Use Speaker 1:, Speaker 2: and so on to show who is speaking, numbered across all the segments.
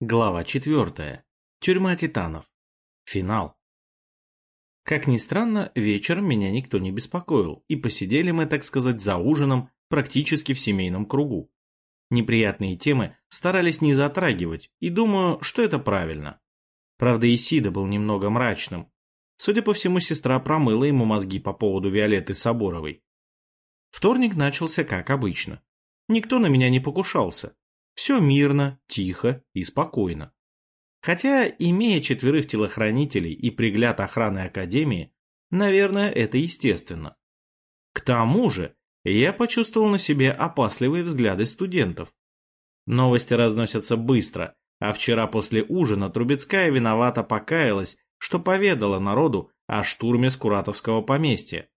Speaker 1: Глава 4. Тюрьма титанов. Финал. Как ни странно, вечером меня никто не беспокоил, и посидели мы, так сказать, за ужином практически в семейном кругу. Неприятные темы старались не затрагивать, и думаю, что это правильно. Правда, Исида был немного мрачным. Судя по всему, сестра промыла ему мозги по поводу Виолетты Соборовой. Вторник начался как обычно. Никто на меня не покушался, все мирно, тихо и спокойно. Хотя, имея четверых телохранителей и пригляд охраны Академии, наверное, это естественно. К тому же, я почувствовал на себе опасливые взгляды студентов. Новости разносятся быстро, а вчера после ужина Трубецкая виновато покаялась, что поведала народу о штурме Скуратовского поместья,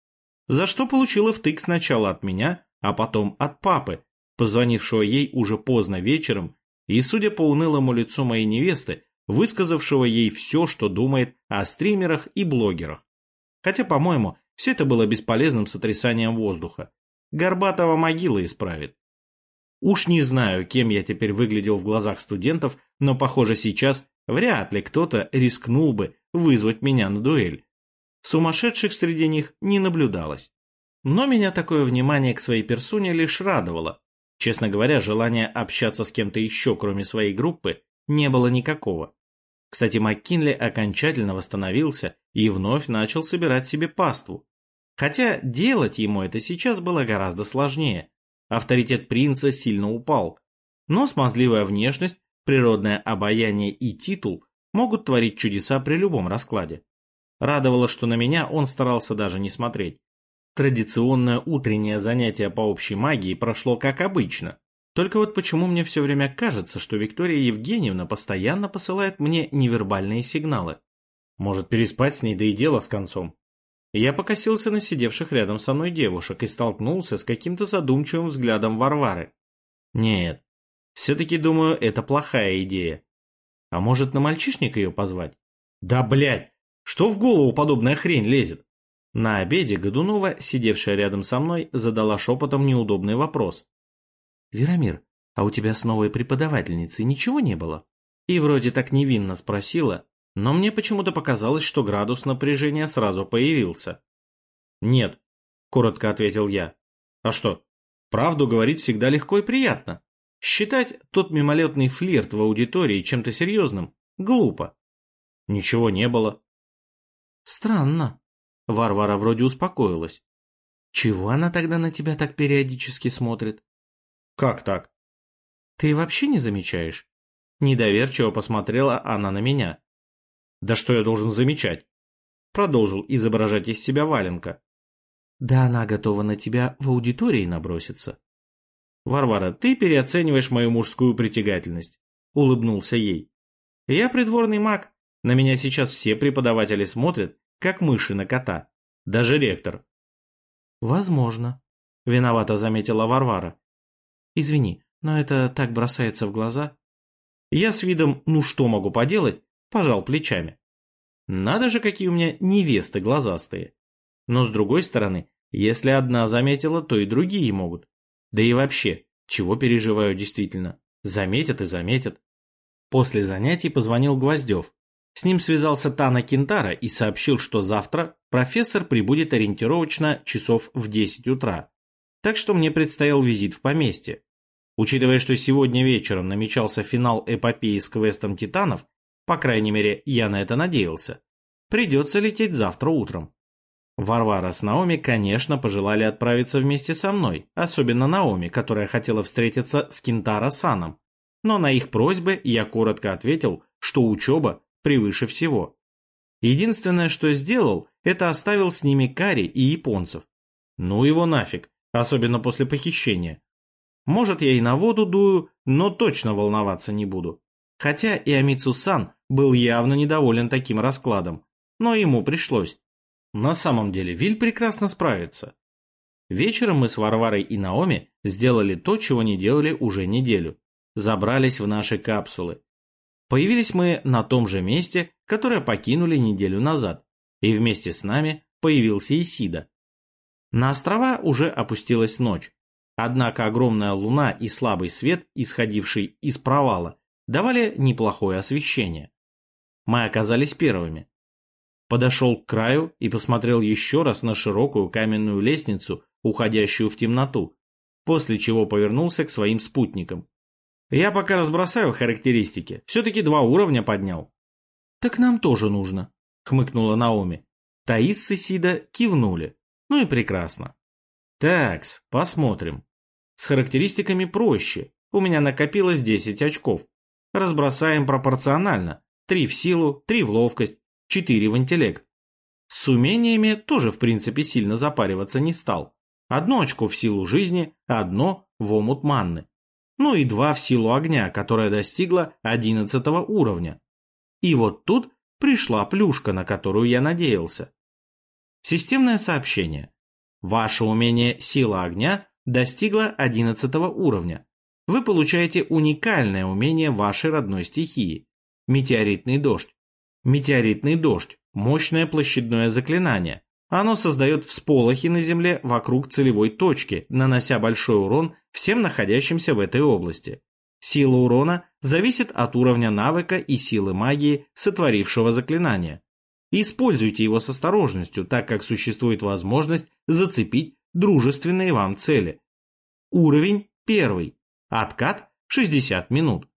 Speaker 1: за что получила втык сначала от меня, а потом от папы, позвонившего ей уже поздно вечером, и, судя по унылому лицу моей невесты, высказавшего ей все, что думает о стримерах и блогерах. Хотя, по-моему, все это было бесполезным сотрясанием воздуха. Горбатова могила исправит. Уж не знаю, кем я теперь выглядел в глазах студентов, но, похоже, сейчас вряд ли кто-то рискнул бы вызвать меня на дуэль. Сумасшедших среди них не наблюдалось. Но меня такое внимание к своей персоне лишь радовало. Честно говоря, желания общаться с кем-то еще, кроме своей группы, не было никакого. Кстати, МакКинли окончательно восстановился и вновь начал собирать себе паству. Хотя делать ему это сейчас было гораздо сложнее. Авторитет принца сильно упал. Но смазливая внешность, природное обаяние и титул могут творить чудеса при любом раскладе. Радовало, что на меня он старался даже не смотреть. Традиционное утреннее занятие по общей магии прошло как обычно. Только вот почему мне все время кажется, что Виктория Евгеньевна постоянно посылает мне невербальные сигналы. Может переспать с ней, да и дело с концом. Я покосился на сидевших рядом со мной девушек и столкнулся с каким-то задумчивым взглядом Варвары. Нет, все-таки думаю, это плохая идея. А может на мальчишника ее позвать? Да блять, что в голову подобная хрень лезет? На обеде Годунова, сидевшая рядом со мной, задала шепотом неудобный вопрос. «Верамир, а у тебя с новой преподавательницей ничего не было?» И вроде так невинно спросила, но мне почему-то показалось, что градус напряжения сразу появился. «Нет», — коротко ответил я. «А что, правду говорить всегда легко и приятно. Считать тот мимолетный флирт в аудитории чем-то серьезным глупо. Ничего не было». «Странно», Варвара вроде успокоилась. Чего она тогда на тебя так периодически смотрит? Как так? Ты вообще не замечаешь? Недоверчиво посмотрела она на меня. Да что я должен замечать? Продолжил изображать из себя Валенка. Да она готова на тебя в аудитории наброситься. Варвара, ты переоцениваешь мою мужскую притягательность. Улыбнулся ей. Я придворный маг. На меня сейчас все преподаватели смотрят как мыши на кота. Даже ректор. Возможно, виновато заметила Варвара. Извини, но это так бросается в глаза. Я с видом «ну что могу поделать?» пожал плечами. Надо же, какие у меня невесты глазастые. Но с другой стороны, если одна заметила, то и другие могут. Да и вообще, чего переживаю действительно? Заметят и заметят. После занятий позвонил Гвоздев, с ним связался Тана Кентара и сообщил, что завтра профессор прибудет ориентировочно часов в 10 утра. Так что мне предстоял визит в поместье. Учитывая, что сегодня вечером намечался финал эпопеи с квестом титанов, по крайней мере, я на это надеялся, придется лететь завтра утром. Варвара с Наоми, конечно, пожелали отправиться вместе со мной, особенно Наоми, которая хотела встретиться с Кентара Саном. Но на их просьбы я коротко ответил, что учеба превыше всего. Единственное, что сделал, это оставил с ними Кари и японцев. Ну его нафиг, особенно после похищения. Может, я и на воду дую, но точно волноваться не буду. Хотя и Амицу-сан был явно недоволен таким раскладом, но ему пришлось. На самом деле Виль прекрасно справится. Вечером мы с Варварой и Наоми сделали то, чего не делали уже неделю. Забрались в наши капсулы. Появились мы на том же месте, которое покинули неделю назад, и вместе с нами появился Исида. На острова уже опустилась ночь, однако огромная луна и слабый свет, исходивший из провала, давали неплохое освещение. Мы оказались первыми. Подошел к краю и посмотрел еще раз на широкую каменную лестницу, уходящую в темноту, после чего повернулся к своим спутникам. Я пока разбросаю характеристики, все-таки два уровня поднял. Так нам тоже нужно, хмыкнула Наоми. Таис с Исида кивнули. Ну и прекрасно. Такс, посмотрим. С характеристиками проще. У меня накопилось 10 очков. Разбросаем пропорционально. 3 в силу, 3 в ловкость, 4 в интеллект. С умениями тоже в принципе сильно запариваться не стал. Одно очко в силу жизни, одно в омут манны. Ну и два в силу огня, которая достигла 11 уровня. И вот тут пришла плюшка, на которую я надеялся. Системное сообщение. Ваше умение «Сила огня» достигло 11 уровня. Вы получаете уникальное умение вашей родной стихии – метеоритный дождь. Метеоритный дождь – мощное площадное заклинание, оно создает всполохи на Земле вокруг целевой точки, нанося большой урон всем находящимся в этой области. Сила урона зависит от уровня навыка и силы магии сотворившего заклинания. Используйте его с осторожностью, так как существует возможность зацепить дружественные вам цели. Уровень 1. Откат 60 минут.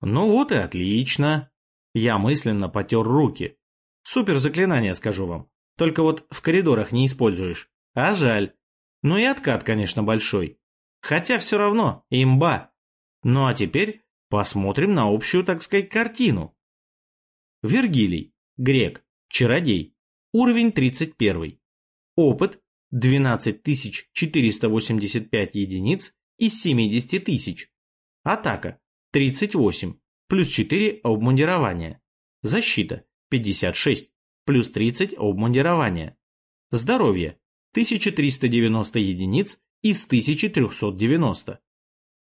Speaker 1: Ну вот и отлично. Я мысленно потер руки. Супер заклинание, скажу вам. Только вот в коридорах не используешь. А жаль. Ну и откат, конечно, большой. Хотя все равно, имба. Ну а теперь посмотрим на общую, так сказать, картину. Вергилий, грек, чародей, уровень 31. Опыт 12485 единиц из 70 тысяч. Атака 38, плюс 4 обмундирования. Защита 56 плюс 30 обмундирования. Здоровье 1390 единиц из 1390.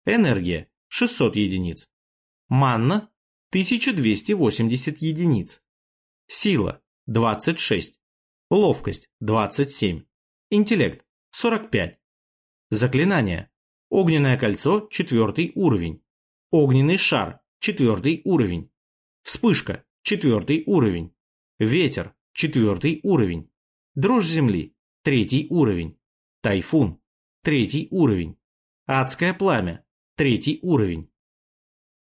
Speaker 1: Энергия 600 единиц. Манна 1280 единиц. Сила 26. Ловкость 27. Интеллект 45. Заклинание. Огненное кольцо 4 уровень. Огненный шар 4 уровень. Вспышка 4 уровень. Ветер – четвертый уровень. Дрожь земли – третий уровень. Тайфун – третий уровень. Адское пламя – третий уровень.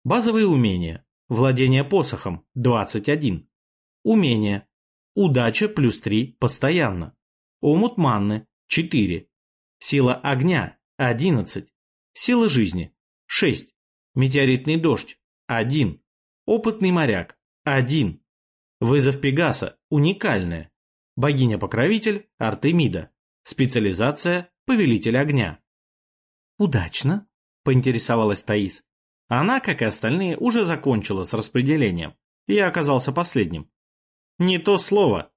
Speaker 1: Базовые умения. Владение посохом – 21. Умения. Удача плюс 3 постоянно. Омут манны – 4. Сила огня – 11. Сила жизни – 6. Метеоритный дождь – 1. Опытный моряк – 1. Вызов Пегаса уникальная. Богиня-покровитель Артемида. Специализация Повелитель огня. Удачно, поинтересовалась Таис. Она, как и остальные, уже закончила с распределением. Я оказался последним. Не то слово.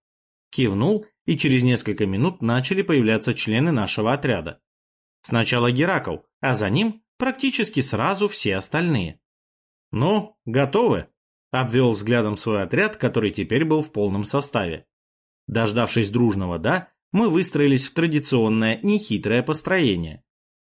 Speaker 1: Кивнул, и через несколько минут начали появляться члены нашего отряда. Сначала Геракл, а за ним практически сразу все остальные. «Ну, готовы?» Обвел взглядом свой отряд, который теперь был в полном составе. Дождавшись дружного «да», мы выстроились в традиционное нехитрое построение.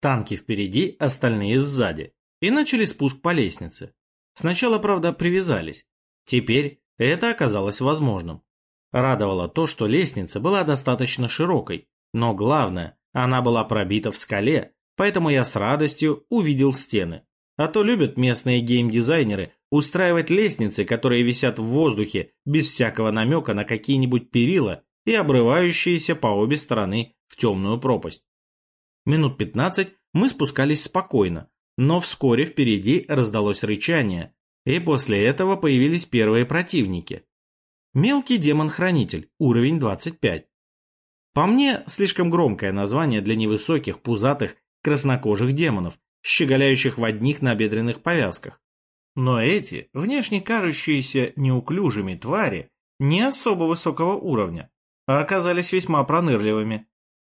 Speaker 1: Танки впереди, остальные сзади. И начали спуск по лестнице. Сначала, правда, привязались. Теперь это оказалось возможным. Радовало то, что лестница была достаточно широкой, но главное, она была пробита в скале, поэтому я с радостью увидел стены. А то любят местные геймдизайнеры устраивать лестницы, которые висят в воздухе без всякого намека на какие-нибудь перила и обрывающиеся по обе стороны в темную пропасть. Минут пятнадцать мы спускались спокойно, но вскоре впереди раздалось рычание, и после этого появились первые противники. Мелкий демон-хранитель, уровень 25. По мне, слишком громкое название для невысоких, пузатых, краснокожих демонов, щеголяющих в одних набедренных повязках. Но эти, внешне кажущиеся неуклюжими твари, не особо высокого уровня, а оказались весьма пронырливыми.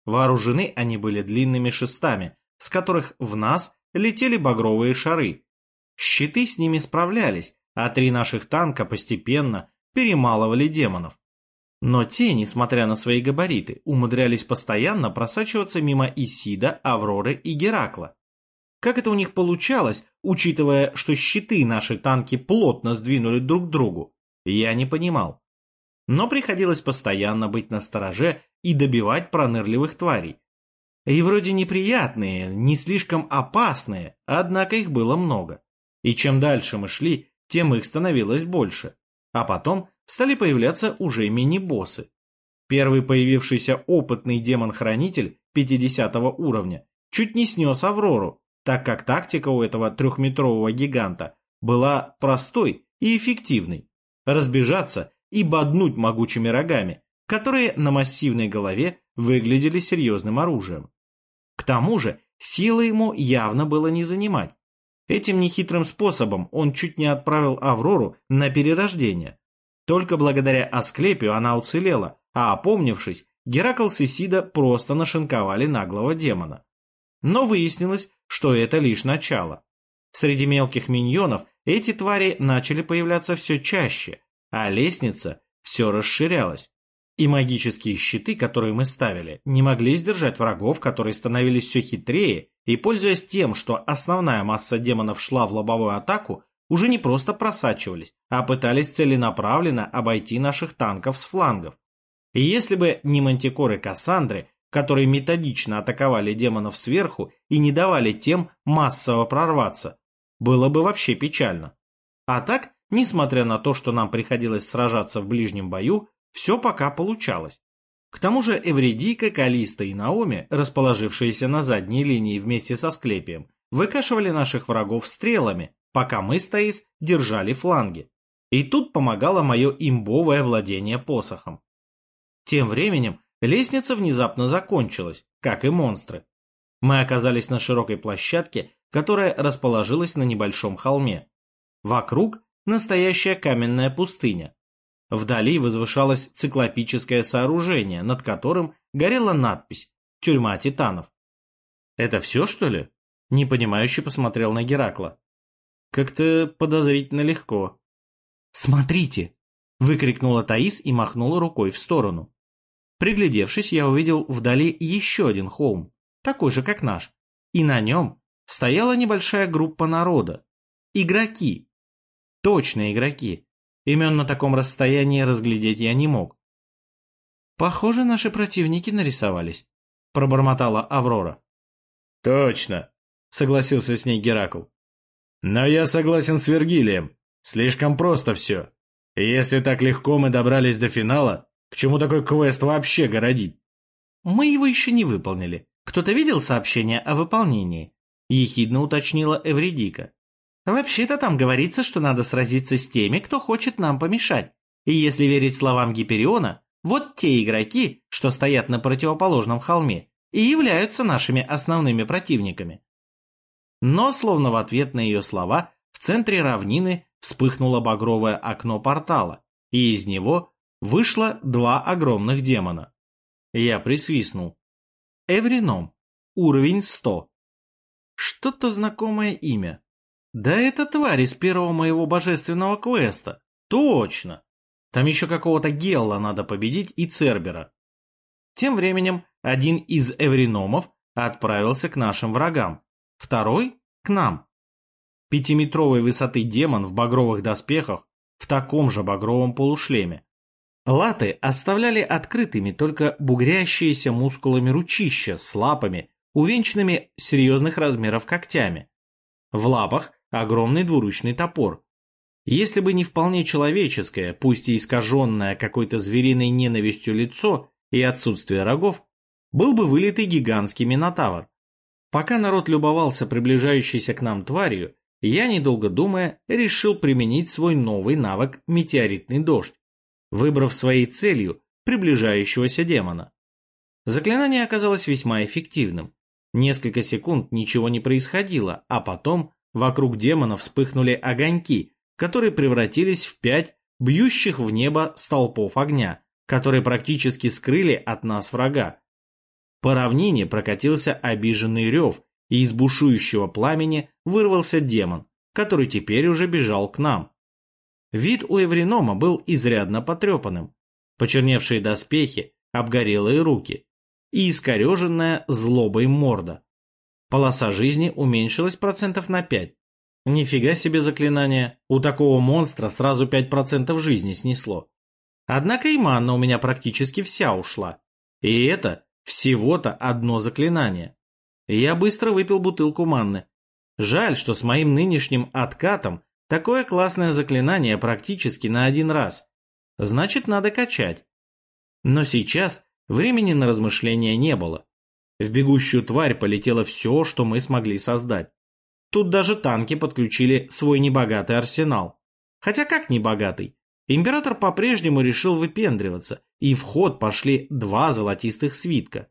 Speaker 1: Вооружены они были длинными шестами, с которых в нас летели багровые шары. Щиты с ними справлялись, а три наших танка постепенно перемалывали демонов. Но те, несмотря на свои габариты, умудрялись постоянно просачиваться мимо Исида, Авроры и Геракла. Как это у них получалось, учитывая, что щиты наши танки плотно сдвинули друг к другу, я не понимал. Но приходилось постоянно быть настороже и добивать пронырливых тварей. И вроде неприятные, не слишком опасные, однако их было много. И чем дальше мы шли, тем их становилось больше. А потом стали появляться уже мини-боссы. Первый появившийся опытный демон-хранитель 50 уровня чуть не снес Аврору, так как тактика у этого трехметрового гиганта была простой и эффективной. Разбежаться и боднуть могучими рогами, которые на массивной голове выглядели серьезным оружием. К тому же, силы ему явно было не занимать. Этим нехитрым способом он чуть не отправил Аврору на перерождение. Только благодаря Асклепию она уцелела, а опомнившись, Геракл с Исида просто нашинковали наглого демона. Но выяснилось, что это лишь начало. Среди мелких миньонов эти твари начали появляться все чаще, а лестница все расширялась. И магические щиты, которые мы ставили, не могли сдержать врагов, которые становились все хитрее, и, пользуясь тем, что основная масса демонов шла в лобовую атаку, уже не просто просачивались, а пытались целенаправленно обойти наших танков с флангов. И если бы не мантикоры Кассандры, которые методично атаковали демонов сверху и не давали тем массово прорваться, было бы вообще печально. А так, несмотря на то, что нам приходилось сражаться в ближнем бою, все пока получалось. К тому же Эвредика, Калиста и Наоми, расположившиеся на задней линии вместе со Склепием, выкашивали наших врагов стрелами, пока мы с Таис держали фланги. И тут помогало мое имбовое владение посохом. Тем временем лестница внезапно закончилась, как и монстры. Мы оказались на широкой площадке, которая расположилась на небольшом холме. Вокруг настоящая каменная пустыня, Вдали возвышалось циклопическое сооружение, над которым горела надпись «Тюрьма титанов». «Это все, что ли?» Непонимающе посмотрел на Геракла. «Как-то подозрительно легко». «Смотрите!» — выкрикнула Таис и махнула рукой в сторону. Приглядевшись, я увидел вдали еще один холм, такой же, как наш, и на нем стояла небольшая группа народа. Игроки. Точно игроки. Имен на таком расстоянии разглядеть я не мог. «Похоже, наши противники нарисовались», — пробормотала Аврора.
Speaker 2: «Точно», — согласился с ней Геракл. «Но я согласен с Вергилием. Слишком просто все. если так легко мы добрались до финала, к чему такой квест вообще городить?»
Speaker 1: «Мы его еще не выполнили. Кто-то видел сообщение о выполнении?» — ехидно уточнила Эвредика. Вообще-то там говорится, что надо сразиться с теми, кто хочет нам помешать. И если верить словам Гипериона, вот те игроки, что стоят на противоположном холме, и являются нашими основными противниками. Но, словно в ответ на ее слова, в центре равнины вспыхнуло багровое окно портала, и из него вышло два огромных демона. Я присвистнул. Эврином. Уровень 100. Что-то знакомое имя. Да это тварь из первого моего божественного квеста. Точно. Там еще какого-то Гелла надо победить и Цербера. Тем временем один из эвриномов отправился к нашим врагам, второй – к нам. Пятиметровой высоты демон в багровых доспехах в таком же багровом полушлеме. Латы оставляли открытыми только бугрящиеся мускулами ручища с лапами, увенчанными серьезных размеров когтями. В лапах огромный двуручный топор. Если бы не вполне человеческое, пусть и искаженное какой-то звериной ненавистью лицо и отсутствие рогов, был бы вылитый гигантский минотавр. Пока народ любовался приближающейся к нам тварью, я, недолго думая, решил применить свой новый навык «Метеоритный дождь», выбрав своей целью приближающегося демона. Заклинание оказалось весьма эффективным. Несколько секунд ничего не происходило, а потом Вокруг демона вспыхнули огоньки, которые превратились в пять бьющих в небо столпов огня, которые практически скрыли от нас врага. По равнине прокатился обиженный рев, и из бушующего пламени вырвался демон, который теперь уже бежал к нам. Вид у Эвринома был изрядно потрепанным. Почерневшие доспехи, обгорелые руки и искореженная злобой морда. Полоса жизни уменьшилась процентов на 5. Нифига себе заклинание, у такого монстра сразу 5% жизни снесло. Однако и манна у меня практически вся ушла. И это всего-то одно заклинание. Я быстро выпил бутылку манны. Жаль, что с моим нынешним откатом такое классное заклинание практически на один раз. Значит, надо качать. Но сейчас времени на размышления не было. В бегущую тварь полетело все, что мы смогли создать. Тут даже танки подключили свой небогатый арсенал. Хотя как небогатый? Император по-прежнему решил выпендриваться, и в ход пошли два золотистых свитка.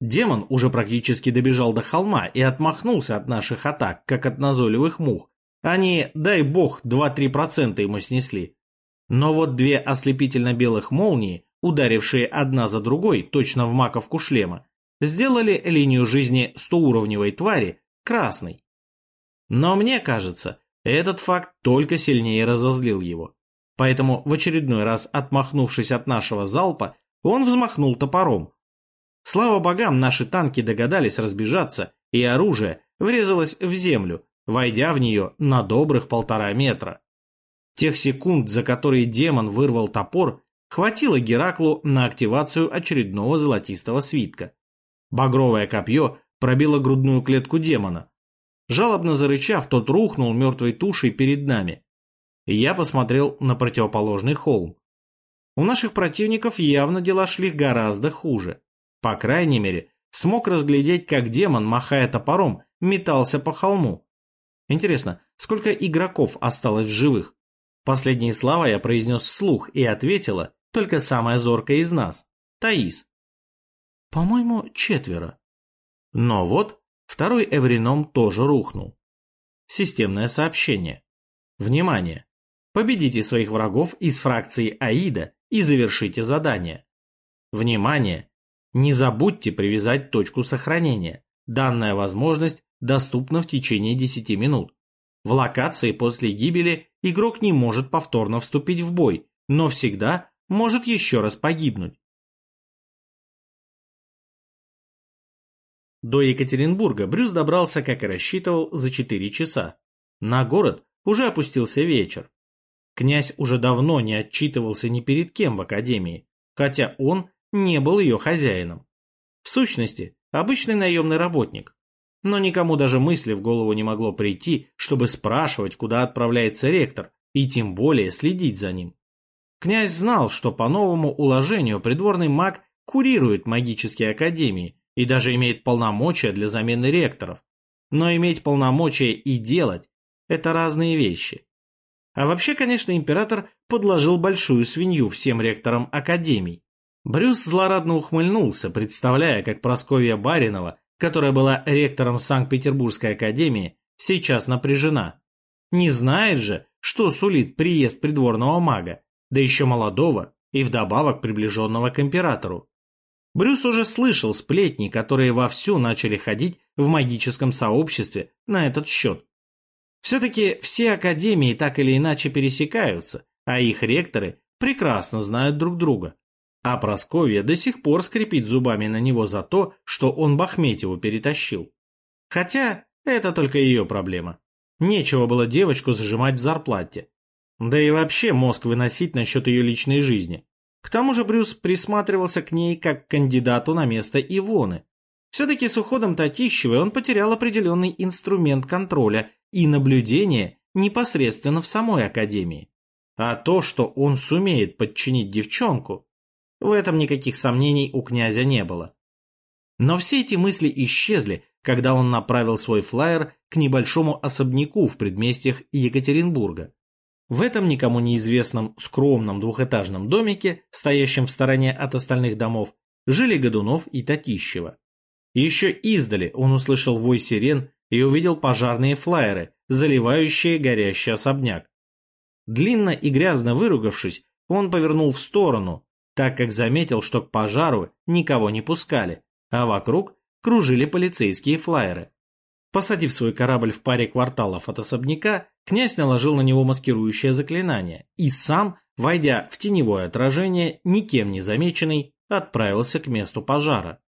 Speaker 1: Демон уже практически добежал до холма и отмахнулся от наших атак, как от назойливых мух. Они, дай бог, 2-3% ему снесли. Но вот две ослепительно-белых молнии, ударившие одна за другой точно в маковку шлема, сделали линию жизни стоуровневой твари красной. Но мне кажется, этот факт только сильнее разозлил его. Поэтому в очередной раз, отмахнувшись от нашего залпа, он взмахнул топором. Слава богам, наши танки догадались разбежаться, и оружие врезалось в землю, войдя в нее на добрых полтора метра. Тех секунд, за которые демон вырвал топор, хватило Гераклу на активацию очередного золотистого свитка. Багровое копье пробило грудную клетку демона. Жалобно зарычав, тот рухнул мертвой тушей перед нами. Я посмотрел на противоположный холм. У наших противников явно дела шли гораздо хуже. По крайней мере, смог разглядеть, как демон, махая топором, метался по холму. Интересно, сколько игроков осталось в живых? Последние слова я произнес вслух и ответила только самая зоркая из нас, Таис. По-моему, четверо. Но вот второй эврином тоже рухнул. Системное сообщение. Внимание! Победите своих врагов из фракции Аида и завершите задание. Внимание! Не забудьте привязать точку сохранения. Данная возможность доступна в течение 10 минут. В локации после гибели игрок не может повторно вступить в бой, но всегда может еще раз погибнуть. До Екатеринбурга Брюс добрался, как и рассчитывал, за 4 часа. На город уже опустился вечер. Князь уже давно не отчитывался ни перед кем в академии, хотя он не был ее хозяином. В сущности, обычный наемный работник. Но никому даже мысли в голову не могло прийти, чтобы спрашивать, куда отправляется ректор, и тем более следить за ним. Князь знал, что по новому уложению придворный маг курирует магические академии и даже имеет полномочия для замены ректоров. Но иметь полномочия и делать – это разные вещи. А вообще, конечно, император подложил большую свинью всем ректорам академий. Брюс злорадно ухмыльнулся, представляя, как Просковья Баринова, которая была ректором Санкт-Петербургской академии, сейчас напряжена. Не знает же, что сулит приезд придворного мага, да еще молодого и вдобавок приближенного к императору. Брюс уже слышал сплетни, которые вовсю начали ходить в магическом сообществе на этот счет. Все-таки все академии так или иначе пересекаются, а их ректоры прекрасно знают друг друга. А Просковья до сих пор скрипит зубами на него за то, что он Бахметьеву перетащил. Хотя это только ее проблема. Нечего было девочку зажимать в зарплате. Да и вообще мозг выносить насчет ее личной жизни. К тому же Брюс присматривался к ней как к кандидату на место Ивоны. Все-таки с уходом Татищевой он потерял определенный инструмент контроля и наблюдение непосредственно в самой Академии. А то, что он сумеет подчинить девчонку, в этом никаких сомнений у князя не было. Но все эти мысли исчезли, когда он направил свой флаер к небольшому особняку в предместьях Екатеринбурга. В этом никому неизвестном скромном двухэтажном домике, стоящем в стороне от остальных домов, жили Годунов и Татищева. Еще издали он услышал вой сирен и увидел пожарные флайеры, заливающие горящий особняк. Длинно и грязно выругавшись, он повернул в сторону, так как заметил, что к пожару никого не пускали, а вокруг кружили полицейские флайеры. Посадив свой корабль в паре кварталов от особняка, князь наложил на него маскирующее заклинание и сам, войдя в теневое отражение, никем не замеченный, отправился к месту пожара.